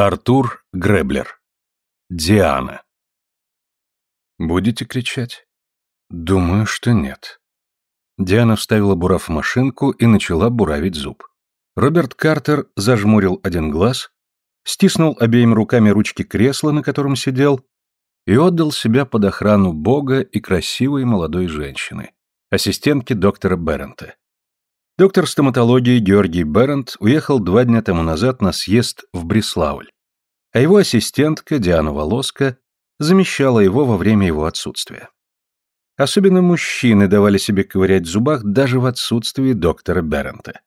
Артур Греблер. Диана. Будете кричать? Думаю, что нет. Диана вставила бурав в машинку и начала буравить зуб. Роберт Картер зажмурил один глаз, стиснул обеими руками ручки кресла, на котором сидел, и отдал себя под охрану Бога и красивой молодой женщины, ассистентки доктора Беррента. Доктор стоматологии Георгий Беррент уехал два дня тому назад на съезд в Бреславль, а его ассистентка Диана Волоска замещала его во время его отсутствия. Особенно мужчины давали себе ковырять в зубах даже в отсутствии доктора Беррента.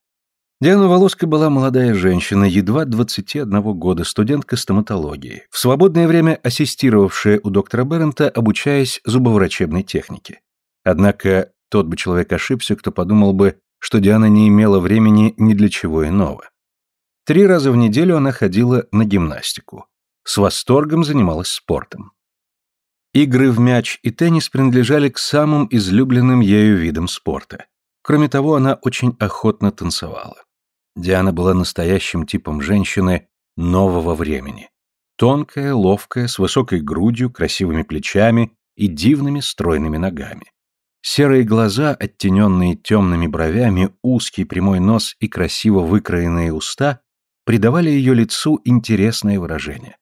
Диана Волоска была молодая женщина, едва 21 года, студентка стоматологии, в свободное время ассистировавшая у доктора Беррента, обучаясь зубоврачебной технике. Однако тот бы человек ошибся, кто подумал бы, что Диана не имела времени ни для чего иного. Три раза в неделю она ходила на гимнастику. С восторгом занималась спортом. Игры в мяч и теннис принадлежали к самым излюбленным ею видам спорта. Кроме того, она очень охотно танцевала. Диана была настоящим типом женщины нового времени. Тонкая, ловкая, с высокой грудью, красивыми плечами и дивными стройными ногами. Серые глаза, оттененные темными бровями, узкий прямой нос и красиво выкроенные уста придавали ее лицу интересное выражение.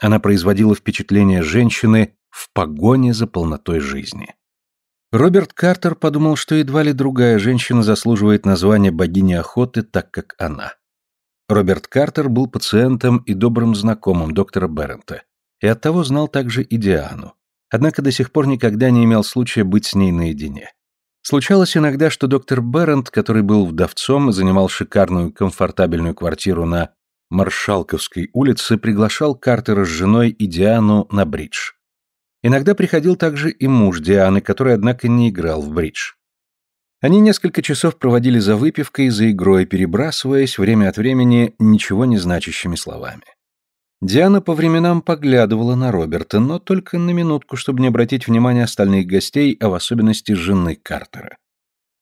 Она производила впечатление женщины в погоне за полнотой жизни. Роберт Картер подумал, что едва ли другая женщина заслуживает названия богини охоты так, как она. Роберт Картер был пациентом и добрым знакомым доктора Беррента, и оттого знал также и Диану однако до сих пор никогда не имел случая быть с ней наедине. Случалось иногда, что доктор Беррент, который был вдовцом и занимал шикарную комфортабельную квартиру на Маршалковской улице, приглашал Картера с женой и Диану на бридж. Иногда приходил также и муж Дианы, который, однако, не играл в бридж. Они несколько часов проводили за выпивкой, за игрой, перебрасываясь время от времени ничего не значащими словами. Диана по временам поглядывала на Роберта, но только на минутку, чтобы не обратить внимания остальных гостей, а в особенности жены Картера.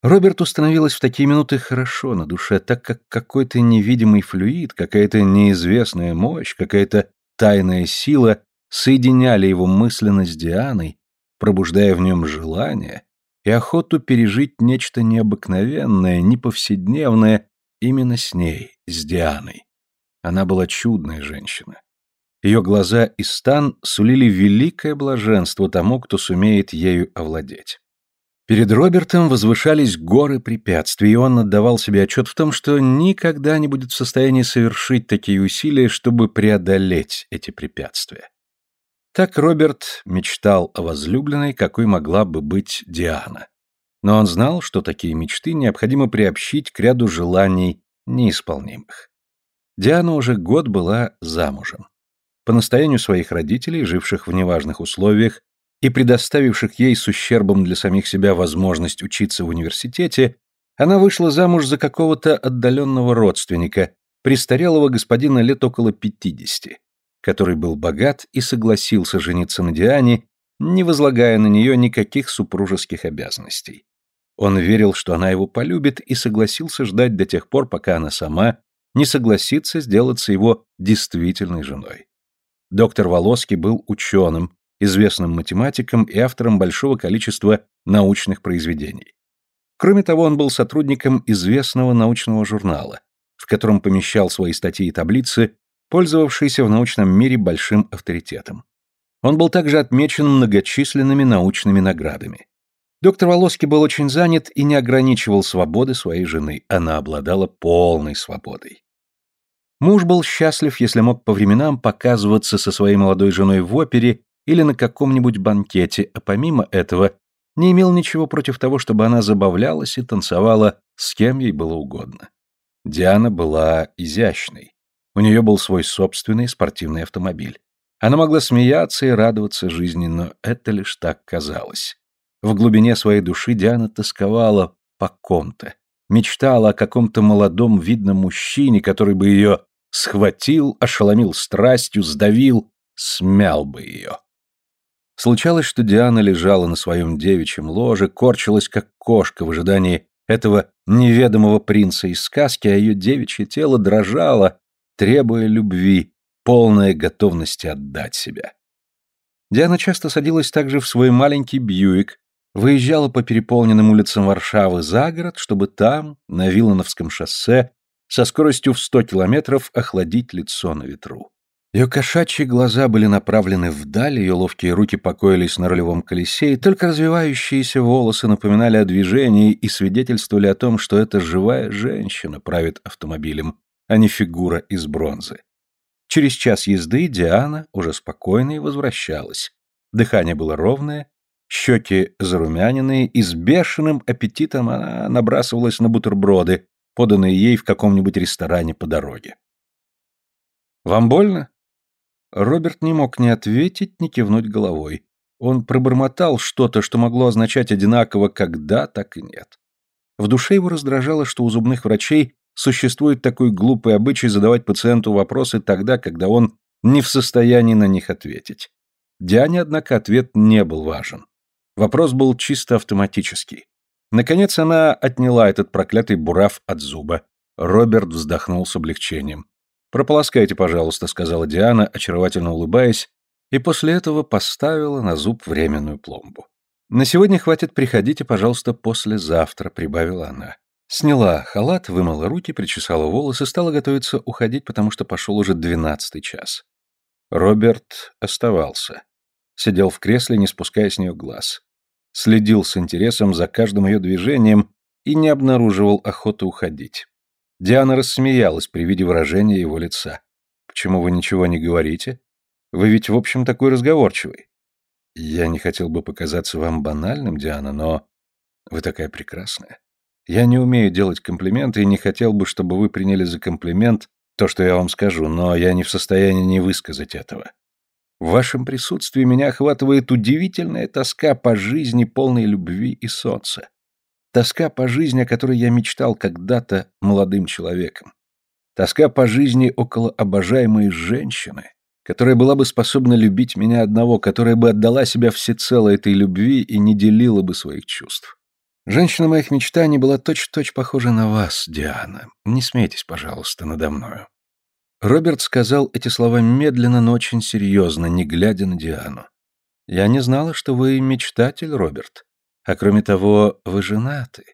Роберту становилось в такие минуты хорошо на душе, так как какой-то невидимый флюид, какая-то неизвестная мощь, какая-то тайная сила соединяли его мысленно с Дианой, пробуждая в нем желание и охоту пережить нечто необыкновенное, неповседневное именно с ней, с Дианой. Она была чудная женщина. Ее глаза и стан сулили великое блаженство тому, кто сумеет ею овладеть. Перед Робертом возвышались горы препятствий, и он отдавал себе отчет в том, что никогда не будет в состоянии совершить такие усилия, чтобы преодолеть эти препятствия. Так Роберт мечтал о возлюбленной, какой могла бы быть Диана. Но он знал, что такие мечты необходимо приобщить к ряду желаний неисполнимых. Диана уже год была замужем. По настоянию своих родителей, живших в неважных условиях и предоставивших ей с ущербом для самих себя возможность учиться в университете, она вышла замуж за какого-то отдаленного родственника, престарелого господина лет около пятидесяти, который был богат и согласился жениться на Диане, не возлагая на нее никаких супружеских обязанностей. Он верил, что она его полюбит, и согласился ждать до тех пор, пока она сама не согласится сделаться его действительной женой. Доктор Волоский был ученым, известным математиком и автором большого количества научных произведений. Кроме того, он был сотрудником известного научного журнала, в котором помещал свои статьи и таблицы, пользовавшиеся в научном мире большим авторитетом. Он был также отмечен многочисленными научными наградами. Доктор Волоский был очень занят и не ограничивал свободы своей жены, она обладала полной свободой. Муж был счастлив, если мог по временам показываться со своей молодой женой в опере или на каком-нибудь банкете, а помимо этого не имел ничего против того, чтобы она забавлялась и танцевала с кем ей было угодно. Диана была изящной. У нее был свой собственный спортивный автомобиль. Она могла смеяться и радоваться жизни, но это лишь так казалось. В глубине своей души Диана тосковала по ком-то, мечтала о каком-то молодом видном мужчине, который бы ее схватил, ошеломил страстью, сдавил, смял бы ее. Случалось, что Диана лежала на своем девичьем ложе, корчилась, как кошка в ожидании этого неведомого принца из сказки, а ее девичье тело дрожало, требуя любви, полная готовности отдать себя. Диана часто садилась также в свой маленький Бьюик, выезжала по переполненным улицам Варшавы за город, чтобы там, на Вилановском шоссе, со скоростью в 100 километров охладить лицо на ветру. Ее кошачьи глаза были направлены вдаль, ее ловкие руки покоились на рулевом колесе, и только развивающиеся волосы напоминали о движении и свидетельствовали о том, что эта живая женщина правит автомобилем, а не фигура из бронзы. Через час езды Диана, уже спокойной, возвращалась. Дыхание было ровное, щеки зарумяненные, и с бешеным аппетитом она набрасывалась на бутерброды, поданные ей в каком-нибудь ресторане по дороге. «Вам больно?» Роберт не мог ни ответить, ни кивнуть головой. Он пробормотал что-то, что могло означать одинаково как да, так и нет. В душе его раздражало, что у зубных врачей существует такой глупый обычай задавать пациенту вопросы тогда, когда он не в состоянии на них ответить. Диане, однако, ответ не был важен. Вопрос был чисто автоматический. Наконец она отняла этот проклятый бурав от зуба. Роберт вздохнул с облегчением. «Прополоскайте, пожалуйста», — сказала Диана, очаровательно улыбаясь, и после этого поставила на зуб временную пломбу. «На сегодня хватит, приходите, пожалуйста, послезавтра», — прибавила она. Сняла халат, вымыла руки, причесала волосы, стала готовиться уходить, потому что пошел уже двенадцатый час. Роберт оставался. Сидел в кресле, не спуская с нее глаз. Следил с интересом за каждым ее движением и не обнаруживал охоты уходить. Диана рассмеялась при виде выражения его лица. «Почему вы ничего не говорите? Вы ведь, в общем, такой разговорчивый». «Я не хотел бы показаться вам банальным, Диана, но вы такая прекрасная. Я не умею делать комплименты и не хотел бы, чтобы вы приняли за комплимент то, что я вам скажу, но я не в состоянии не высказать этого. В вашем присутствии меня охватывает удивительная тоска по жизни, полной любви и солнца. Тоска по жизни, о которой я мечтал когда-то молодым человеком. Тоска по жизни около обожаемой женщины, которая была бы способна любить меня одного, которая бы отдала себя всецело этой любви и не делила бы своих чувств. Женщина моих мечтаний была точь-в-точь -точь похожа на вас, Диана. Не смейтесь, пожалуйста, надо мною. Роберт сказал эти слова медленно, но очень серьезно, не глядя на Диану. «Я не знала, что вы мечтатель, Роберт. А кроме того, вы женаты.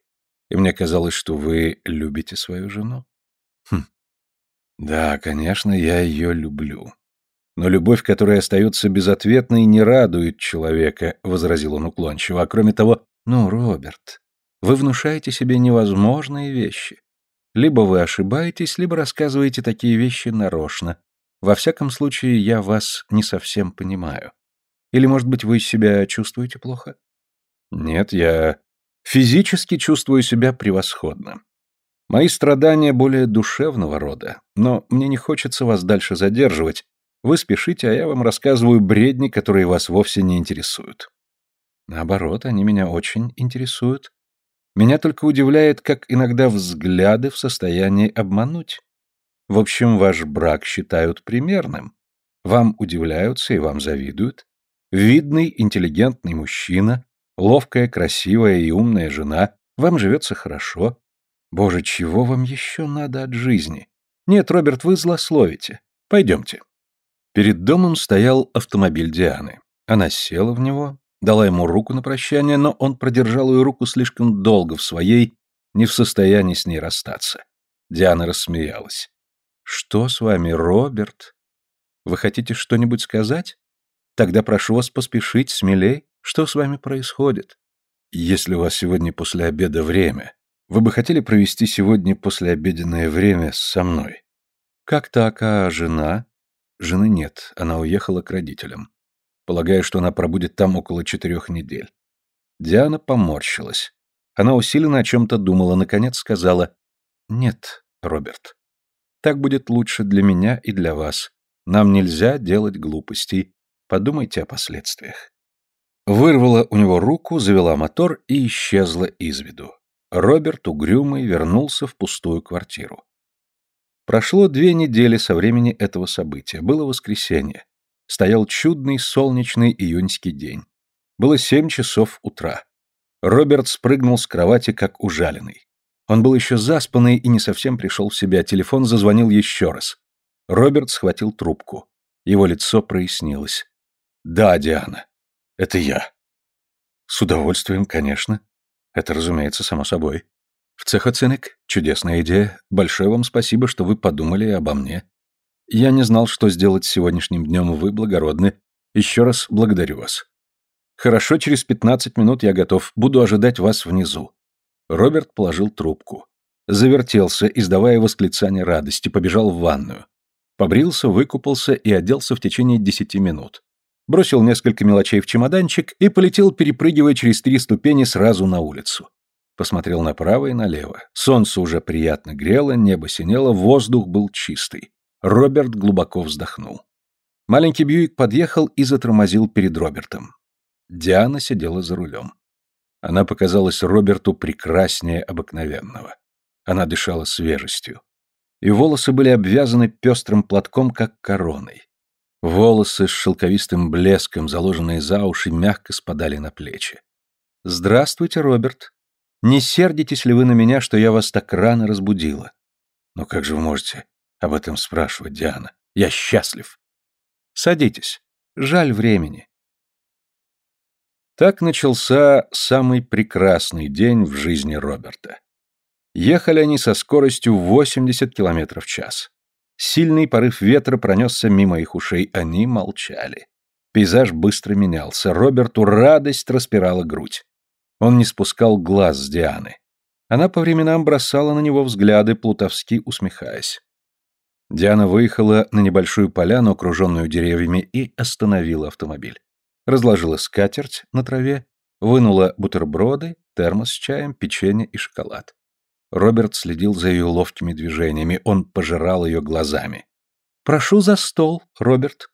И мне казалось, что вы любите свою жену. Хм. Да, конечно, я ее люблю. Но любовь, которая остается безответной, не радует человека, возразил он уклончиво. А кроме того, ну, Роберт, вы внушаете себе невозможные вещи. Либо вы ошибаетесь, либо рассказываете такие вещи нарочно. Во всяком случае, я вас не совсем понимаю. Или, может быть, вы себя чувствуете плохо? Нет, я физически чувствую себя превосходно. Мои страдания более душевного рода, но мне не хочется вас дальше задерживать. Вы спешите, а я вам рассказываю бредни, которые вас вовсе не интересуют. Наоборот, они меня очень интересуют. Меня только удивляет, как иногда взгляды в состоянии обмануть. В общем, ваш брак считают примерным. Вам удивляются и вам завидуют. Видный, интеллигентный мужчина, Ловкая, красивая и умная жена, вам живется хорошо. Боже, чего вам еще надо от жизни? Нет, Роберт, вы злословите. Пойдемте. Перед домом стоял автомобиль Дианы. Она села в него, дала ему руку на прощание, но он продержал ее руку слишком долго в своей, не в состоянии с ней расстаться. Диана рассмеялась. «Что с вами, Роберт? Вы хотите что-нибудь сказать? Тогда прошу вас поспешить, смелей. Что с вами происходит? Если у вас сегодня после обеда время, вы бы хотели провести сегодня послеобеденное время со мной? Как так, а жена? Жены нет, она уехала к родителям. Полагаю, что она пробудет там около четырех недель. Диана поморщилась. Она усиленно о чем-то думала, наконец сказала «Нет, Роберт, так будет лучше для меня и для вас. Нам нельзя делать глупостей. Подумайте о последствиях». Вырвала у него руку, завела мотор и исчезла из виду. Роберт, угрюмый, вернулся в пустую квартиру. Прошло две недели со времени этого события. Было воскресенье. Стоял чудный солнечный июньский день. Было семь часов утра. Роберт спрыгнул с кровати, как ужаленный. Он был еще заспанный и не совсем пришел в себя. Телефон зазвонил еще раз. Роберт схватил трубку. Его лицо прояснилось. «Да, Диана, это я». «С удовольствием, конечно. Это, разумеется, само собой. В цехоценек? Чудесная идея. Большое вам спасибо, что вы подумали обо мне. Я не знал, что сделать с сегодняшним днем, вы благородны. Еще раз благодарю вас. Хорошо, через пятнадцать минут я готов. Буду ожидать вас внизу». Роберт положил трубку. Завертелся, издавая восклицание радости, побежал в ванную. Побрился, выкупался и оделся в течение десяти минут бросил несколько мелочей в чемоданчик и полетел, перепрыгивая через три ступени сразу на улицу. Посмотрел направо и налево. Солнце уже приятно грело, небо синело, воздух был чистый. Роберт глубоко вздохнул. Маленький Бьюик подъехал и затормозил перед Робертом. Диана сидела за рулем. Она показалась Роберту прекраснее обыкновенного. Она дышала свежестью. И волосы были обвязаны пестрым платком, как короной. Волосы с шелковистым блеском, заложенные за уши, мягко спадали на плечи. «Здравствуйте, Роберт. Не сердитесь ли вы на меня, что я вас так рано разбудила?» «Ну как же вы можете об этом спрашивать, Диана? Я счастлив». «Садитесь. Жаль времени». Так начался самый прекрасный день в жизни Роберта. Ехали они со скоростью 80 км в час. Сильный порыв ветра пронесся мимо их ушей, они молчали. Пейзаж быстро менялся, Роберту радость распирала грудь. Он не спускал глаз с Дианы. Она по временам бросала на него взгляды, плутовски усмехаясь. Диана выехала на небольшую поляну, окруженную деревьями, и остановила автомобиль. Разложила скатерть на траве, вынула бутерброды, термос с чаем, печенье и шоколад. Роберт следил за ее ловкими движениями, он пожирал ее глазами. «Прошу за стол, Роберт».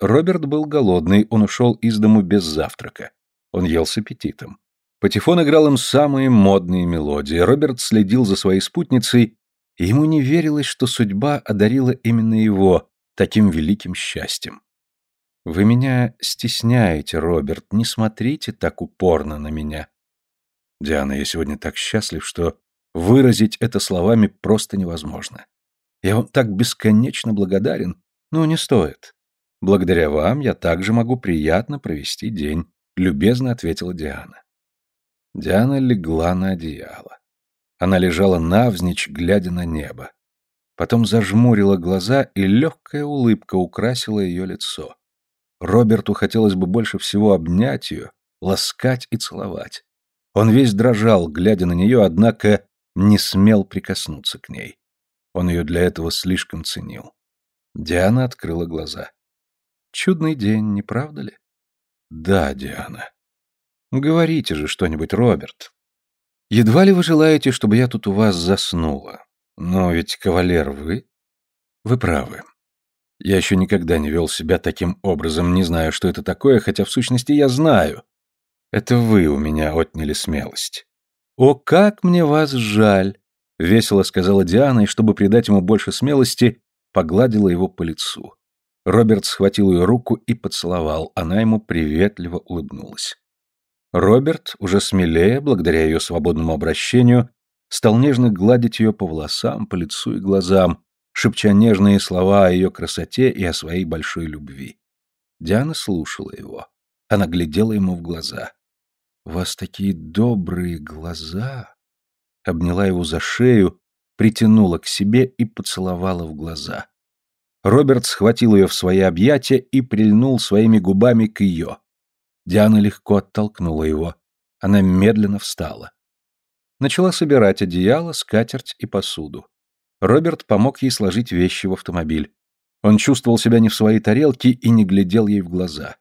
Роберт был голодный, он ушел из дому без завтрака. Он ел с аппетитом. Патефон играл им самые модные мелодии. Роберт следил за своей спутницей, ему не верилось, что судьба одарила именно его таким великим счастьем. «Вы меня стесняете, Роберт, не смотрите так упорно на меня». «Диана, я сегодня так счастлив, что Выразить это словами просто невозможно. Я вам так бесконечно благодарен, но не стоит. Благодаря вам я также могу приятно провести день, любезно ответила Диана. Диана легла на одеяло. Она лежала навзничь, глядя на небо. Потом зажмурила глаза, и легкая улыбка украсила ее лицо. Роберту хотелось бы больше всего обнять ее, ласкать и целовать. Он весь дрожал, глядя на нее, однако не смел прикоснуться к ней. Он ее для этого слишком ценил. Диана открыла глаза. Чудный день, не правда ли? Да, Диана. Говорите же что-нибудь, Роберт. Едва ли вы желаете, чтобы я тут у вас заснула? Но ведь кавалер вы. Вы правы. Я еще никогда не вел себя таким образом, не знаю, что это такое, хотя в сущности я знаю. Это вы у меня отняли смелость. «О, как мне вас жаль!» — весело сказала Диана, и чтобы придать ему больше смелости, погладила его по лицу. Роберт схватил ее руку и поцеловал, она ему приветливо улыбнулась. Роберт, уже смелее, благодаря ее свободному обращению, стал нежно гладить ее по волосам, по лицу и глазам, шепча нежные слова о ее красоте и о своей большой любви. Диана слушала его. Она глядела ему в глаза. «У вас такие добрые глаза!» Обняла его за шею, притянула к себе и поцеловала в глаза. Роберт схватил ее в свои объятия и прильнул своими губами к ее. Диана легко оттолкнула его. Она медленно встала. Начала собирать одеяло, скатерть и посуду. Роберт помог ей сложить вещи в автомобиль. Он чувствовал себя не в своей тарелке и не глядел ей в глаза.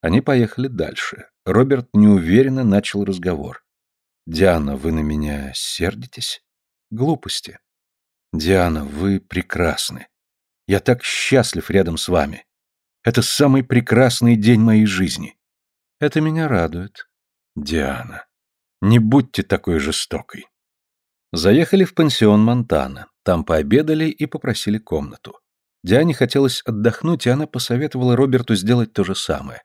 Они поехали дальше. Роберт неуверенно начал разговор. «Диана, вы на меня сердитесь?» «Глупости». «Диана, вы прекрасны. Я так счастлив рядом с вами. Это самый прекрасный день моей жизни. Это меня радует. Диана, не будьте такой жестокой». Заехали в пансион Монтана. Там пообедали и попросили комнату. Диане хотелось отдохнуть, и она посоветовала Роберту сделать то же самое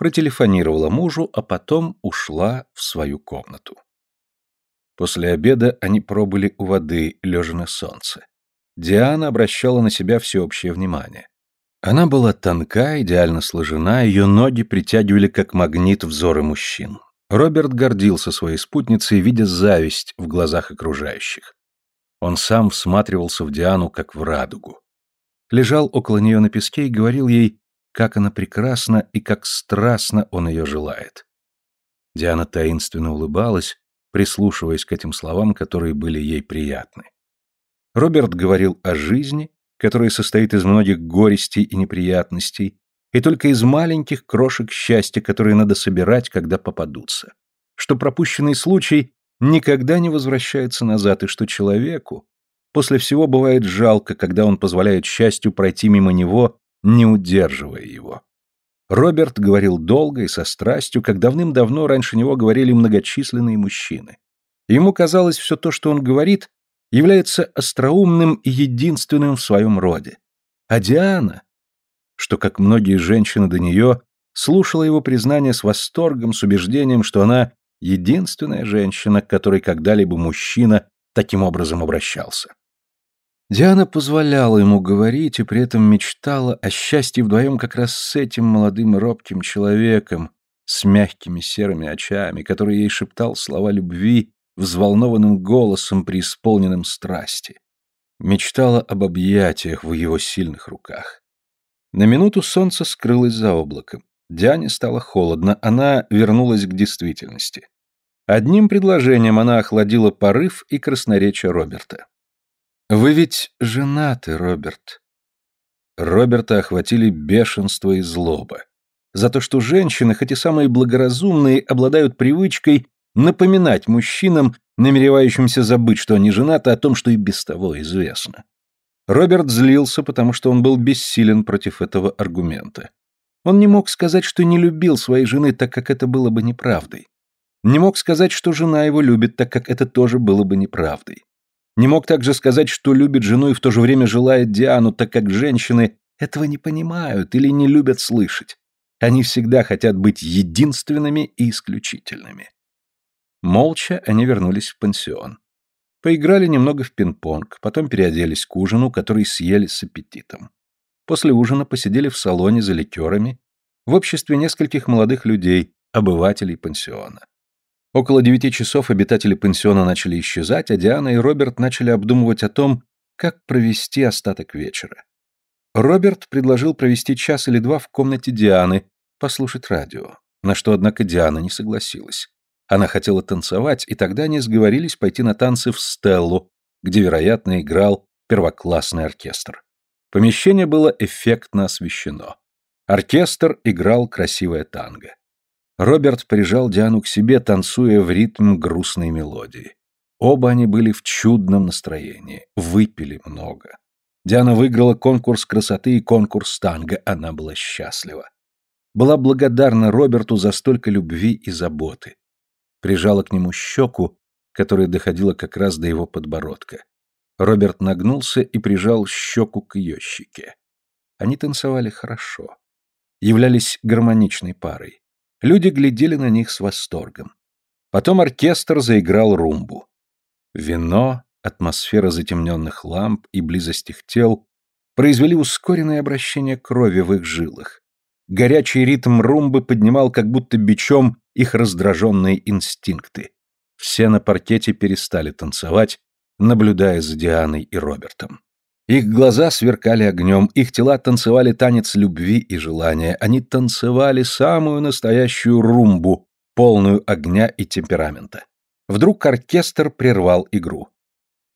протелефонировала мужу, а потом ушла в свою комнату. После обеда они пробыли у воды, лежа на солнце. Диана обращала на себя всеобщее внимание. Она была тонка, идеально сложена, ее ноги притягивали как магнит взоры мужчин. Роберт гордился своей спутницей, видя зависть в глазах окружающих. Он сам всматривался в Диану, как в радугу. Лежал около нее на песке и говорил ей, как она прекрасна и как страстно он ее желает. Диана таинственно улыбалась, прислушиваясь к этим словам, которые были ей приятны. Роберт говорил о жизни, которая состоит из многих горестей и неприятностей, и только из маленьких крошек счастья, которые надо собирать, когда попадутся. Что пропущенный случай никогда не возвращается назад, и что человеку после всего бывает жалко, когда он позволяет счастью пройти мимо него, не удерживая его. Роберт говорил долго и со страстью, как давным-давно раньше него говорили многочисленные мужчины. Ему казалось, все то, что он говорит, является остроумным и единственным в своем роде. А Диана, что, как многие женщины до нее, слушала его признание с восторгом, с убеждением, что она единственная женщина, к которой когда-либо мужчина таким образом обращался. Диана позволяла ему говорить и при этом мечтала о счастье вдвоем как раз с этим молодым робким человеком, с мягкими серыми очами, который ей шептал слова любви взволнованным голосом, преисполненным страсти. Мечтала об объятиях в его сильных руках. На минуту солнце скрылось за облаком. Диане стало холодно, она вернулась к действительности. Одним предложением она охладила порыв и красноречие Роберта. «Вы ведь женаты, Роберт». Роберта охватили бешенство и злоба. За то, что женщины, хоть и самые благоразумные, обладают привычкой напоминать мужчинам, намеревающимся забыть, что они женаты, о том, что и без того известно. Роберт злился, потому что он был бессилен против этого аргумента. Он не мог сказать, что не любил своей жены, так как это было бы неправдой. Не мог сказать, что жена его любит, так как это тоже было бы неправдой. Не мог также сказать, что любит жену и в то же время желает Диану, так как женщины этого не понимают или не любят слышать. Они всегда хотят быть единственными и исключительными. Молча они вернулись в пансион. Поиграли немного в пинг-понг, потом переоделись к ужину, который съели с аппетитом. После ужина посидели в салоне за ликерами, в обществе нескольких молодых людей, обывателей пансиона. Около девяти часов обитатели пансиона начали исчезать, а Диана и Роберт начали обдумывать о том, как провести остаток вечера. Роберт предложил провести час или два в комнате Дианы, послушать радио, на что, однако, Диана не согласилась. Она хотела танцевать, и тогда они сговорились пойти на танцы в Стеллу, где, вероятно, играл первоклассный оркестр. Помещение было эффектно освещено. Оркестр играл красивое танго. Роберт прижал Диану к себе, танцуя в ритм грустной мелодии. Оба они были в чудном настроении, выпили много. Диана выиграла конкурс красоты и конкурс танго, она была счастлива. Была благодарна Роберту за столько любви и заботы прижала к нему щеку, которая доходила как раз до его подбородка. Роберт нагнулся и прижал щеку к ее щеке. Они танцевали хорошо. Являлись гармоничной парой. Люди глядели на них с восторгом. Потом оркестр заиграл румбу. Вино, атмосфера затемненных ламп и близость их тел произвели ускоренное обращение крови в их жилах. Горячий ритм румбы поднимал как будто бичом их раздраженные инстинкты. Все на паркете перестали танцевать, наблюдая за Дианой и Робертом. Их глаза сверкали огнем, их тела танцевали танец любви и желания. Они танцевали самую настоящую румбу, полную огня и темперамента. Вдруг оркестр прервал игру.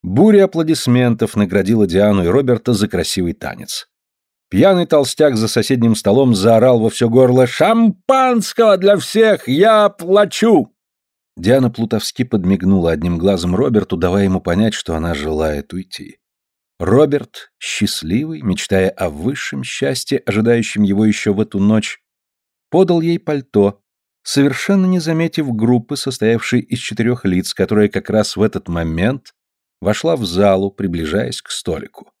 Буря аплодисментов наградила Диану и Роберта за красивый танец. Пьяный толстяк за соседним столом заорал во все горло «Шампанского для всех! Я плачу!» Диана Плутовски подмигнула одним глазом Роберту, давая ему понять, что она желает уйти. Роберт, счастливый, мечтая о высшем счастье, ожидающем его еще в эту ночь, подал ей пальто, совершенно не заметив группы, состоявшей из четырех лиц, которая как раз в этот момент вошла в залу, приближаясь к столику.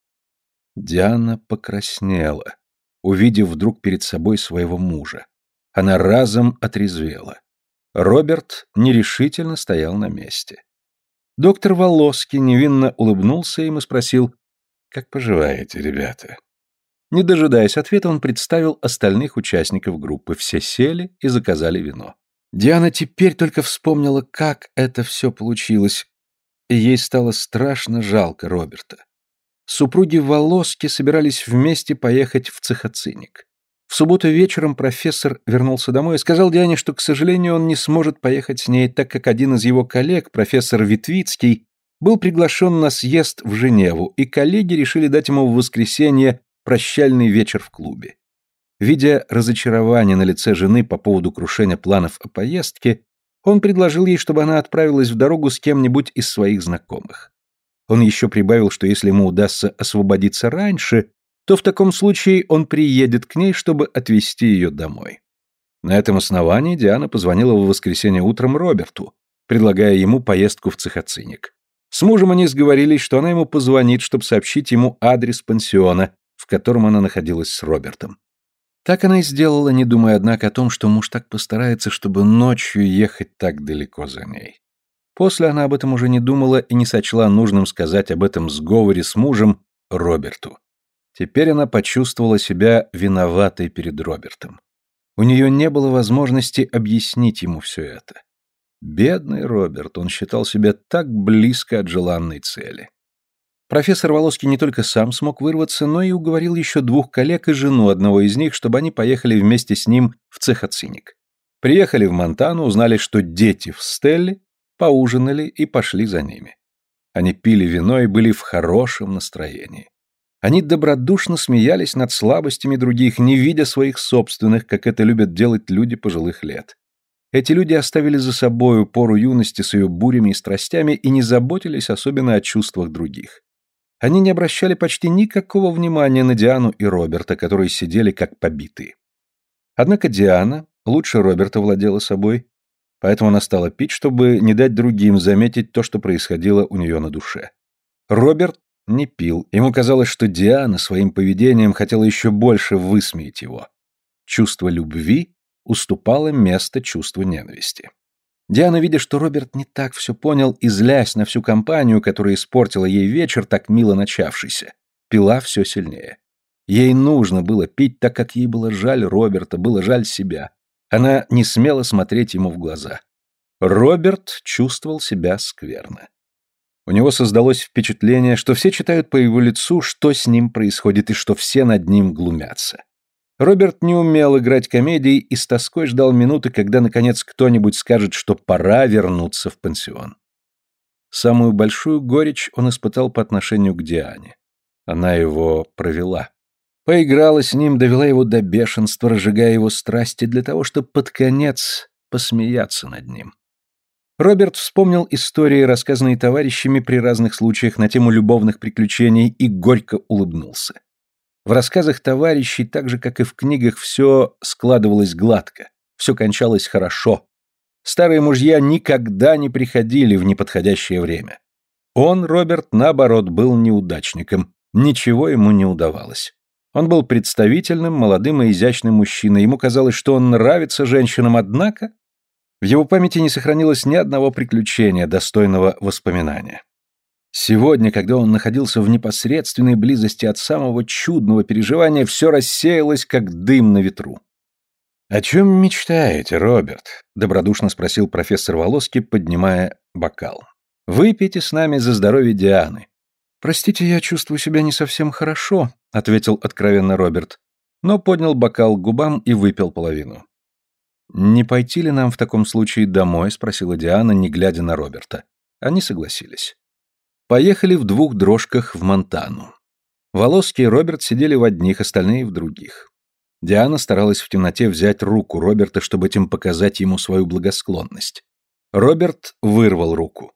Диана покраснела, увидев вдруг перед собой своего мужа. Она разом отрезвела. Роберт нерешительно стоял на месте. Доктор Волоски невинно улыбнулся им и спросил, Как поживаете, ребята?» Не дожидаясь ответа, он представил остальных участников группы. Все сели и заказали вино. Диана теперь только вспомнила, как это все получилось, и ей стало страшно жалко Роберта. Супруги Волоски собирались вместе поехать в Цехоциник. В субботу вечером профессор вернулся домой и сказал Диане, что, к сожалению, он не сможет поехать с ней, так как один из его коллег, профессор Витвицкий, был приглашен на съезд в Женеву, и коллеги решили дать ему в воскресенье прощальный вечер в клубе. Видя разочарование на лице жены по поводу крушения планов о поездке, он предложил ей, чтобы она отправилась в дорогу с кем-нибудь из своих знакомых. Он еще прибавил, что если ему удастся освободиться раньше, то в таком случае он приедет к ней, чтобы отвезти ее домой. На этом основании Диана позвонила в воскресенье утром Роберту, предлагая ему поездку в Цехоциник. С мужем они сговорились, что она ему позвонит, чтобы сообщить ему адрес пансиона, в котором она находилась с Робертом. Так она и сделала, не думая, однако, о том, что муж так постарается, чтобы ночью ехать так далеко за ней. После она об этом уже не думала и не сочла нужным сказать об этом сговоре с мужем Роберту. Теперь она почувствовала себя виноватой перед Робертом. У нее не было возможности объяснить ему все это. Бедный Роберт, он считал себя так близко от желанной цели. Профессор Волоский не только сам смог вырваться, но и уговорил еще двух коллег и жену одного из них, чтобы они поехали вместе с ним в Цехоциник. Приехали в Монтану, узнали, что дети в Стелле, поужинали и пошли за ними. Они пили вино и были в хорошем настроении. Они добродушно смеялись над слабостями других, не видя своих собственных, как это любят делать люди пожилых лет. Эти люди оставили за собою пору юности с ее бурями и страстями и не заботились особенно о чувствах других. Они не обращали почти никакого внимания на Диану и Роберта, которые сидели как побитые. Однако Диана лучше Роберта владела собой поэтому она стала пить, чтобы не дать другим заметить то, что происходило у нее на душе. Роберт не пил, ему казалось, что Диана своим поведением хотела еще больше высмеять его. Чувство любви уступало место чувству ненависти. Диана, видя, что Роберт не так все понял и злясь на всю компанию, которая испортила ей вечер, так мило начавшийся, пила все сильнее. Ей нужно было пить, так как ей было жаль Роберта, было жаль себя. Она не смела смотреть ему в глаза. Роберт чувствовал себя скверно. У него создалось впечатление, что все читают по его лицу, что с ним происходит, и что все над ним глумятся. Роберт не умел играть комедии и с тоской ждал минуты, когда, наконец, кто-нибудь скажет, что пора вернуться в пансион. Самую большую горечь он испытал по отношению к Диане. Она его провела. Поиграла с ним, довела его до бешенства, разжигая его страсти для того, чтобы под конец посмеяться над ним. Роберт вспомнил истории, рассказанные товарищами при разных случаях на тему любовных приключений, и горько улыбнулся. В рассказах товарищей, так же, как и в книгах, все складывалось гладко, все кончалось хорошо. Старые мужья никогда не приходили в неподходящее время. Он, Роберт, наоборот, был неудачником, ничего ему не удавалось. Он был представительным, молодым и изящным мужчиной. Ему казалось, что он нравится женщинам, однако в его памяти не сохранилось ни одного приключения, достойного воспоминания. Сегодня, когда он находился в непосредственной близости от самого чудного переживания, все рассеялось, как дым на ветру. «О чем мечтаете, Роберт?» — добродушно спросил профессор Волоски, поднимая бокал. «Выпейте с нами за здоровье Дианы. «Простите, я чувствую себя не совсем хорошо», — ответил откровенно Роберт, но поднял бокал к губам и выпил половину. «Не пойти ли нам в таком случае домой?» — спросила Диана, не глядя на Роберта. Они согласились. Поехали в двух дрожках в Монтану. Волоски и Роберт сидели в одних, остальные в других. Диана старалась в темноте взять руку Роберта, чтобы этим показать ему свою благосклонность. Роберт вырвал руку.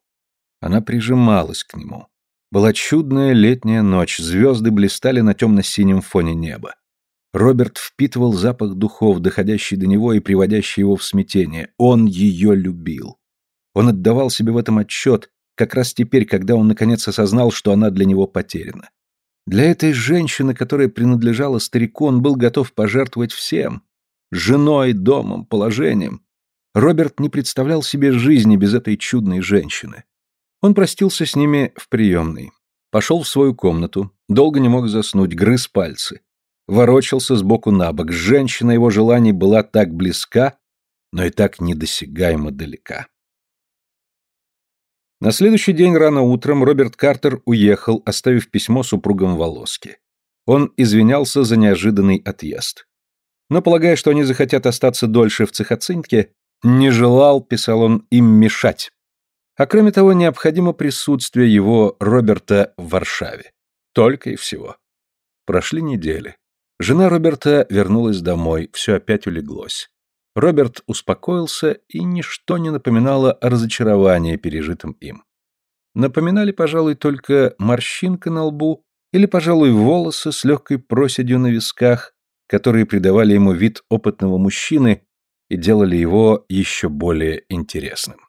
Она прижималась к нему. Была чудная летняя ночь, звезды блистали на темно-синем фоне неба. Роберт впитывал запах духов, доходящий до него и приводящий его в смятение. Он ее любил. Он отдавал себе в этом отчет, как раз теперь, когда он наконец осознал, что она для него потеряна. Для этой женщины, которая принадлежала старику, он был готов пожертвовать всем. Женой, домом, положением. Роберт не представлял себе жизни без этой чудной женщины. Он простился с ними в приемной. Пошел в свою комнату, Долго не мог заснуть, грыз пальцы. Ворочался сбоку на бок. Женщина его желаний была так близка, но и так недосягаемо далека. На следующий день рано утром Роберт Картер уехал, оставив письмо супругам Волоски. Он извинялся за неожиданный отъезд. Но, полагая, что они захотят остаться дольше в Цехоцинтке, не желал, писал он, им мешать. А кроме того, необходимо присутствие его, Роберта, в Варшаве. Только и всего. Прошли недели. Жена Роберта вернулась домой, все опять улеглось. Роберт успокоился, и ничто не напоминало о разочаровании, пережитом им. Напоминали, пожалуй, только морщинка на лбу или, пожалуй, волосы с легкой проседью на висках, которые придавали ему вид опытного мужчины и делали его еще более интересным.